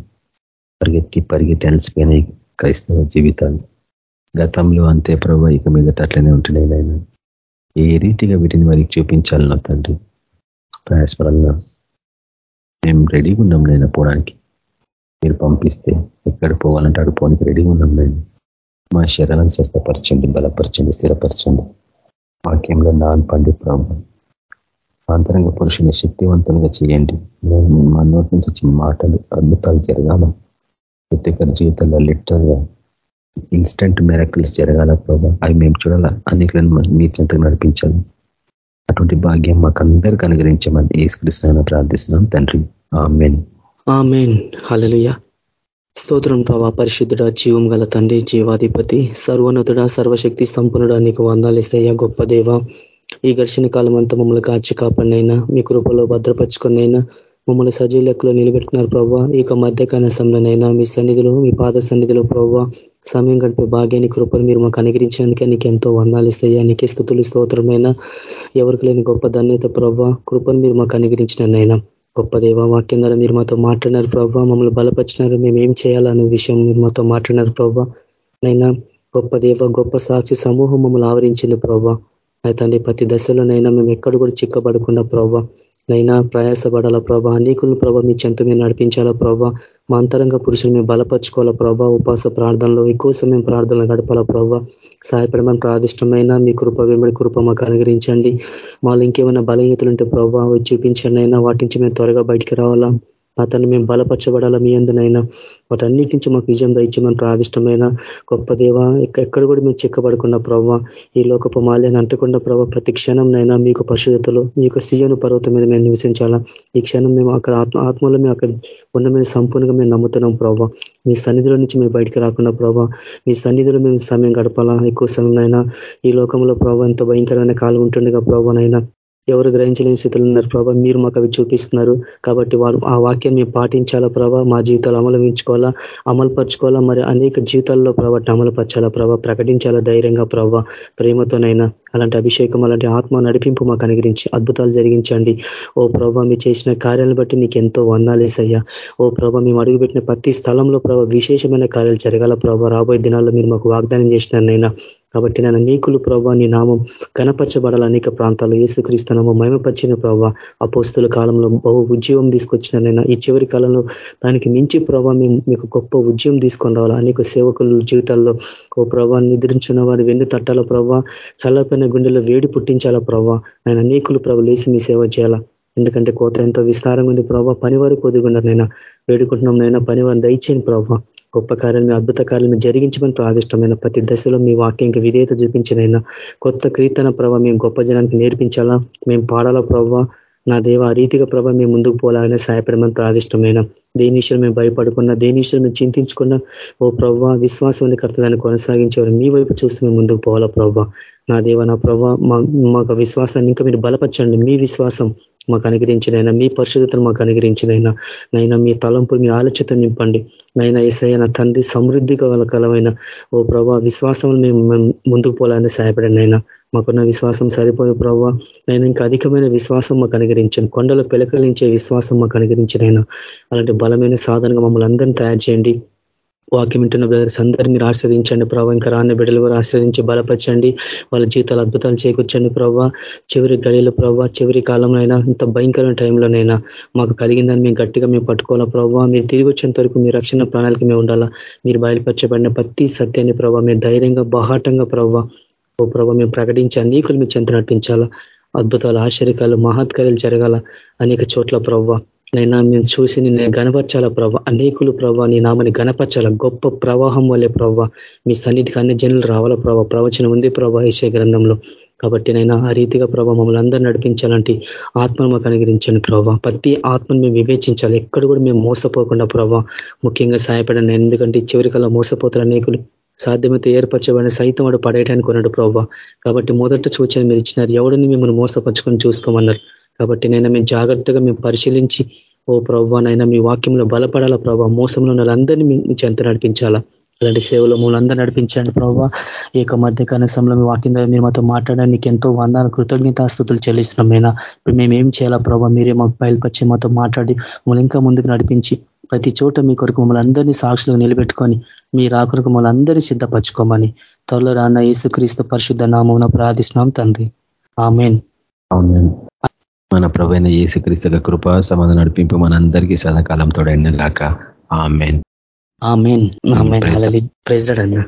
పరిగెత్తి పరిగెత్తి అలసిపోయినాయి క్రైస్తవ జీవితాలు గతంలో అంతే ప్రభావ ఇక మీదట అట్లనే ఉంటున్నాయి నాయన ఏ రీతిగా వీటిని వారికి చూపించాలన్నా తండ్రి? ప్రయాసపరంగా. మేము రెడీగా ఉన్నాం నేను పోవడానికి. మీరు పంపిస్తే ఎక్కడ పోవాలంటే అడు పోనికి రెడీగా ఉన్నాం నేను మా శరీరాన్ని స్వస్థపరచండి బలపరచండి స్థిరపరచండి. వాక్యంలో నాన్ పండి ప్రభావం అంతరంగ పురుషుని శక్తివంతంగా చేయండి. మా నోటి నుంచి వచ్చిన మాటలు అద్భుతాలు జరగాల. ప్రతి ఒక్కరి జీవితంలో లిటరల్గా ఇన్స్టెంట్ మెరకల్స్ జరగాల ప్రభా. అవి మేము చూడాలా? అన్నిట్లను మీ చెంతకు నడిపించాలి. అటువంటి భాగ్యం మాకందరికి అనుగ్రహించమని ఏసుకృష్ణ ప్రార్థిస్తున్నాం తండ్రి. ఆమెన్. ఆమెన్. హలలుయ స్తోత్రం ప్రభా. పరిశుద్ధుడ జీవం గల తండ్రి జీవాధిపతి సర్వోన్నతుడ సర్వశక్తి సంపన్నుడ నీకు వందాలేసయ్యా గొప్ప దేవ. ఈ ఘర్షణ కాలం అంతా మమ్మల్ని కాచి కాపాడినైనా మీ కృపలో భద్రపరుచుకున్నైనా మమ్మల్ని సజీవ లెక్కలో నిలబెట్టుకున్నారు ప్రభావ ఇక మధ్య కనసంలోనైనా మీ సన్నిధిలో మీ పాద సన్నిధిలో ప్రభావ సమయం గడిపే భాగ్యాన్ని కృపను మీరు మాకు అనుగ్రహించినందుకే నీకు ఎంతో వందాలిస్తాయా నీకే స్థుతులు స్తోత్రమైన ఎవరికి లేని గొప్ప ధన్యత ప్రభావ కృపను మీరు మాకు అనుగ్రహించినైనా గొప్ప దేవ వాక్యం ద్వారా మీరు మాతో మాట్లాడినారు ప్రభావ మమ్మల్ని బలపరిచినారు. మేము ఏం చేయాలనే విషయం మీరు మాతో మాట్లాడినారు ప్రభావ నైనా గొప్ప దేవ గొప్ప సాక్షి సమూహం మమ్మల్ని ఆవరించింది ప్రభావ అయితే ప్రతి దశలోనైనా మేము ఎక్కడ కూడా చిక్కబడకుండా ప్రభావ నైనా ప్రయాసపడాలా ప్రభా? అనేకులను ప్రభా మీ చెంత మీద నడిపించాలా ప్రభా? మా అంతరంగ పురుషులు మేము బలపరుచుకోవాలా ప్రభా? ఉపాస ప్రార్థనలో ఎక్కువ సమయం ప్రార్థనలు గడపాలా ప్రభా? సహాయపడమని ప్రాదిష్టమైన మీ కృప వెంబడి కృప మాకు అనుగ్రహించండి మాలో ఇంకేమైనా బలహీనతలు ఉంటే ప్రభావ చూపించండి. అయినా వాటి నుంచి మేము త్వరగా బయటికి రావాలా. అతన్ని మేము బలపరచబడాలా మీ అందునైనా వాటన్నిటి నుంచి మాకు విజయం దయచేమని ప్రాదిష్టమైన గొప్ప దేవ ఎక్కడ కూడా మేము చిక్కబడకుండా ప్రభావ ఈ లోకపు మాల్యాన్ని అంటకుండా ప్రభావ ప్రతి క్షణంనైనా మీకు పరిశుద్ధతలో మీ యొక్క సీయను పర్వతం మీద మేము నివసించాలా? ఈ క్షణం మేము అక్కడ ఆత్మ ఆత్మలో మేము అక్కడ ఉన్న సంపూర్ణంగా మేము నమ్ముతున్నాం ప్రభావ మీ సన్నిధిలో నుంచి మేము బయటికి రాకుండా ప్రభావ మీ సన్నిధిలో మేము సమయం గడపాలా? ఎక్కువ సమయం ఈ లోకంలో ప్రభావ ఎంతో భయంకరమైన కాలం ఉంటుండగా ప్రభావనైనా ఎవరు గ్రహించలేని స్థితిలో ఉన్నారు ప్రభావ మీరు మాకు అవి చూపిస్తున్నారు కాబట్టి వారు ఆ వాక్యాన్ని మేము పాటించాలా ప్రభావ మా జీవితాలు అమలువించుకోవాలా? అమలుపరచుకోవాలా? మరి అనేక జీవితాల్లో ప్రభావ అమలుపరచాలా ప్రభా? ప్రభావ ప్రకటించాలా ధైర్యంగా ప్రభావ ప్రేమతోనైనా అలాంటి అభిషేకం అలాంటి ఆత్మ నడిపింపు మాకు అనుగ్రహించి అద్భుతాలు జరిగించండి. ఓ ప్రభావ మీరు చేసిన కార్యాలను బట్టి నీకు ఎంతో వందాలేసయ్యా ఓ ప్రభావ మేము అడుగుపెట్టిన ప్రతి స్థలంలో ప్రభావ విశేషమైన కార్యాలు జరగాల ప్రభావ రాబోయే దినాల్లో మీరు మాకు వాగ్దానం చేసినారనైనా కాబట్టి నేను నీకులు ప్రభావ నీ నామం కనపరచబడాలి అనేక ప్రాంతాల్లో ఏసుక్రీస్తునామం మహిమపరిచిన ప్రభావ అపోస్తుల కాలంలో బహు ఉద్యోగం తీసుకొచ్చినైనా ఈ చివరి కాలంలో దానికి మించి ప్రభావ మేము మీకు గొప్ప ఉద్యమం తీసుకొని రావాలి. అనేక సేవకుల జీవితాల్లో ఓ ప్రభావ నిద్రించిన వారి వెన్ను తట్టాల ప్రభావ చల్లపైన గుండెలో వేడి పుట్టించాలా ప్రభావ ఆయన అనేకులు ప్రభు లేచి మీ సేవ చేయాలా? ఎందుకంటే కోత ఎంతో విస్తారంగా ఉంది ప్రభావ పని వారు కొద్దిగున్నారు నైనా వేడుకుంటున్నాం నైనా పని వారిని దయచేయండి ప్రభావ గొప్ప కార్యాలు అద్భుత కార్యాలు జరిగించమని ప్రాదిష్టమైన ప్రతి దశలో మీ వాక్యం విధేయత చూపించినైనా కొత్త క్రీతన ప్రభావ మేము గొప్ప జనానికి నేర్పించాలా? మేము పాడాలా ప్రభావ నా దేవ ఆ రీతిగా ప్రభావ మేము ముందుకు పోలాగానే సహాయపడమని ప్రాదిష్టమైన దేని విషయం మేము భయపడుకున్నా దేని విషయం మేము చింతించుకున్నా ఓ ప్రభావ విశ్వాసం కర్తదాన్ని కొనసాగించేవారు. మీ వైపు చూసి మేము ముందుకు పోవాలా ప్రభావ నా దేవ నా ప్రభావ మా విశ్వాసాన్ని ఇంకా మీరు బలపరచండి. మీ విశ్వాసం మాకు అనుగ్రహించినైనా మీ పరిశుద్ధతను మాకు అనుగ్రహించినైనా నైనా మీ తలంపు మీ ఆలోచన నింపండి. నైనా ఏసయ్య తండ్రి సమృద్ధి కలమైన ఓ ప్రభా విశ్వాసం మేము ముందుకు పోలాలని సహాయపడండి అయినా మాకున్న విశ్వాసం సరిపోదు ప్రభావ నేను ఇంకా అధికమైన విశ్వాసం మాకు అనుగరించాను కొండలు పిలకలించే విశ్వాసం మాకు అనుగరించినైనా అలాంటి బలమైన సాధనగా మమ్మల్ని అందరినీ తయారు చేయండి. వాక్యం వింటున్న బ్రదర్స్ అందరూ మీరు ఆశ్రదించండి ప్రభావ ఇంకా రాన్న బిడ్డలు కూడా ఆశ్రదించి బలపరచండి. వాళ్ళ జీవితాలు అద్భుతాలు చేకూర్చండి ప్రభావ చివరి గడిలో ప్రభావ చివరి కాలంలో అయినా ఇంత భయంకరమైన టైంలోనైనా మాకు కలిగిందని మేము గట్టిగా మేము పట్టుకోవాలా ప్రభావ మీరు తిరిగి వచ్చేంత వరకు మీ రక్షణ ప్రణాళిక మేము ఉండాలా. మీరు బయలుపరచబడిన ప్రతి సత్యాన్ని ప్రభావ మీరు ధైర్యంగా బహాటంగా ప్రభావ ఓ ప్రభావ మేము ప్రకటించి అనేకులు మీ చెంత నడిపించాలా. అద్భుతాలు ఆశ్చర్యకాలు మహత్కార్యాలు జరగాల అనేక చోట్ల ప్రభావ నైనా మేము చూసి నిన్ను గనపరచాల ప్రభ అనేకులు ప్రభా నీ నామని గనపరచాల? గొప్ప ప్రవాహం వల్లే ప్రవ్వ మీ సన్నిధికి అన్ని జనులు రావాల ప్రభావ ప్రవచనం ఉంది ప్రభా ఈశే గ్రంథంలో. కాబట్టి నైనా ఆ రీతిగా ప్రభావ మమ్మల్ని అందరూ నడిపించాలంటే ఆత్మను మాకు అనుగ్రహించండి ప్రభావ ప్రతి ఆత్మను మేము వివేచించాలి. ఎక్కడ కూడా మేము మోసపోకుండా ప్రభావ ముఖ్యంగా సహాయపడండి. ఎందుకంటే చివరి కల్లా మోసపోతారు అనేకులు సాధ్యమైతే ఏర్పరచబడిన సైతం వాడు పడేయడానికి ఉన్నాడు ప్రభావ కాబట్టి మొదట సూచన మీరు ఇచ్చినారు. ఎవడిని మిమ్మల్ని మోసపరుచుకొని చూసుకోమన్నారు? కాబట్టి నైనా మేము జాగ్రత్తగా మేము పరిశీలించి ఓ నైనా మీ వాక్యంలో బలపడాలా ప్రభావ మోసంలో వాళ్ళందరినీ మీ చెంత నడిపించాలా? అలాంటి సేవలు మూలందరూ నడిపించండి ప్రభావ ఈ యొక్క మధ్య కనీసంలో మీ వాక్యం ద్వారా మీరు మాతో మాట్లాడడానికి ఎంతో వందాల కృతజ్ఞతాస్థుతులు చెల్లిస్తున్నామైనా ఇప్పుడు మేము ఏం చేయాలా ప్రభావ మీరే మాకు బయలుపరిచి మాతో మాట్లాడి మమ్మల్ని ఇంకా ముందుకు నడిపించి ప్రతి చోట మీ కొరకు మమ్మల్ని అందరినీ సాక్షులకు నిలబెట్టుకొని మీ రాకొరకు మమ్మల్ని అందరినీ సిద్ధపరచుకోమని త్వరలో రాన్న యేసుక్రీస్తు పరిశుద్ధ నామం ప్రార్థిస్తున్నాం తండ్రి. ఆమెన్. మన ప్రవైన యేసుక్రీస్తు కృప సమాధానం నడిపింపు మన అందరికీ సదాకాలం తోడైన గాక ఆమెన్. ఆమెన్. ఆమెన్ ప్రెసిడెంట్ అన్న.